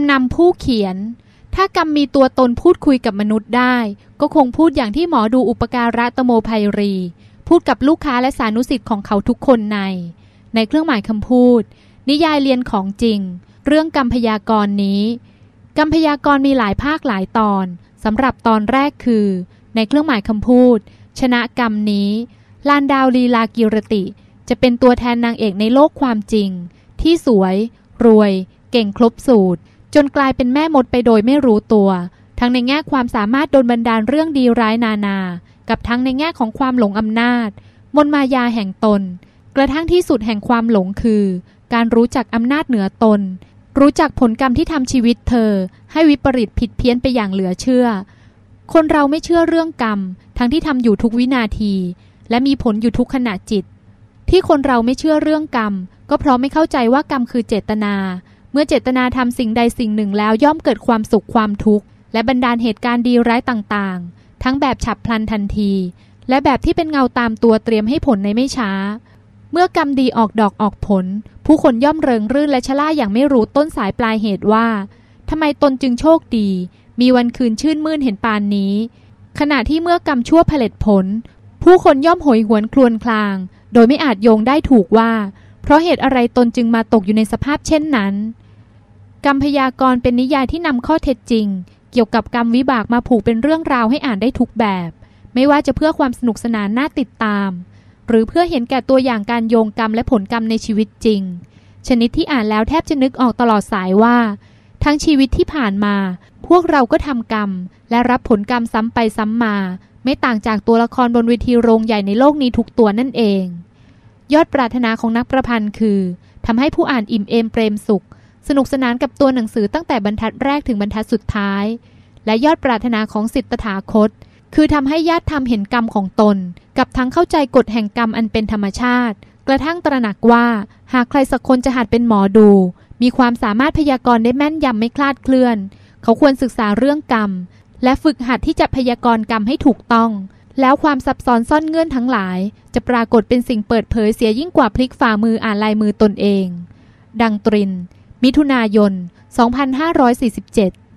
ำนำผู้เขียน ถ้ากรรมมีตัวตนพูดคุยกับมนุษย์ได้ ก็คงพูดอย่างที่หมอดูอุปการะตโมภัยรี พูดกับลูกค้าและสานุสิทธิ์ของเขาทุกคนใน ในเครื่องหมายคำพูด นิยายเรียนของจริง เรื่องกรรมพยากรณ์นี้กรรมพยากรณ์มีหลายภาคหลายตอนสำหรับตอนแรกคือ ในเครื่องหมายคำพูด ชนะกรรมนี้ลานดาวลีลากิรติ จะเป็นตัวแทนนางเอกในโลกความจริง ที่สวย รวย เก่งครบสูตร จนกลายเป็นแม่มดไปโดยไม่รู้ตัว ทั้งในแง่ความสามารถโดนบันดาลเรื่องดีร้ายนานา กับทั้งในแง่ของความหลงอำนาจ มนมายาแห่งตน กระทั่งที่สุดแห่งความหลงคือ การรู้จักอำนาจเหนือตน รู้จักผลกรรมที่ทำชีวิตเธอ ให้วิปริตผิดเพี้ยนไปอย่างเหลือเชื่อ คนเราไม่เชื่อเรื่องกรรม ทั้งที่ทำอยู่ทุกวินาที และมีผลอยู่ทุกขณะจิต ที่คนเราไม่เชื่อเรื่องกรรม ก็เพราะไม่เข้าใจว่ากรรมคือเจตนา เมื่อเจตนาทำสิ่งใดสิ่งหนึ่งแล้วย่อมเกิดความสุขความทุกข์ และบรรดาลเหตุการณ์ดีร้ายต่างๆ ทั้งแบบฉับพลันทันที และแบบที่เป็นเงาตามตัวเตรียมให้ผลในไม่ช้า เมื่อกรรมดีออกดอกออกผล ผู้คนย่อมเริงรื่นและชล่าอย่างไม่รู้ต้นสายปลายเหตุว่าทำไมตนจึงโชคดี มีวันคืนชื่นมื่นเห็นปานนี้ ขณะที่เมื่อกรรมชั่วผลิตผล ผู้คนย่อมโหยหวนคลวนคลาง โดยไม่อาจโยงได้ถูกว่า เพราะเหตุอะไรตนจึงมาตกอยู่ในสภาพเช่นนั้น กรรมพยากรณ์เป็นนิยายที่นำข้อเท็จจริง เกี่ยวกับกรรมวิบากมาผูกเป็นเรื่องราวให้อ่านได้ทุกแบบ ไม่ว่าจะเพื่อความสนุกสนานน่าติดตาม หรือเพื่อเห็นแก่ตัวอย่างการโยงกรรมและผลกรรมในชีวิตจริง ชนิดที่อ่านแล้วแทบจะนึกออกตลอดสายว่า ทั้งชีวิตที่ผ่านมา พวกเราก็ทำกรรม และรับผลกรรมซ้ำไปซ้ำมา ไม่ต่างจากตัวละครบนเวทีโรงใหญ่ในโลกนี้ทุกตัวนั่นเอง ยอดปรารถนาของนักประพันธ์คือทำให้ผู้อ่านอิ่มเอมเปรมสุข สนุกสนานกับตัวหนังสือตั้งแต่บรรทัดแรกถึงบรรทัดสุดท้าย และยอดปรารถนาของสิทธถาคต คือทำให้ญาติทำเห็นกรรมของตน กับทั้งเข้าใจกฎแห่งกรรมอันเป็นธรรมชาติ กระทั่งตระหนักว่า หากใครสักคนจะหัดเป็นหมอดู มีความสามารถพยากรณ์ได้แม่นยำไม่คลาดเคลื่อน เขาควรศึกษาเรื่องกรรม และฝึกหัดที่จะพยากรณ์กรรมให้ถูกต้อง แล้วความซับซ้อนซ่อนเงื่อนทั้งหลาย จะปรากฏเป็นสิ่งเปิดเผยเสียยิ่งกว่าพลิกฝ่ามืออ่านลายมือตนเอง ดังตริน มิถุนายน 2547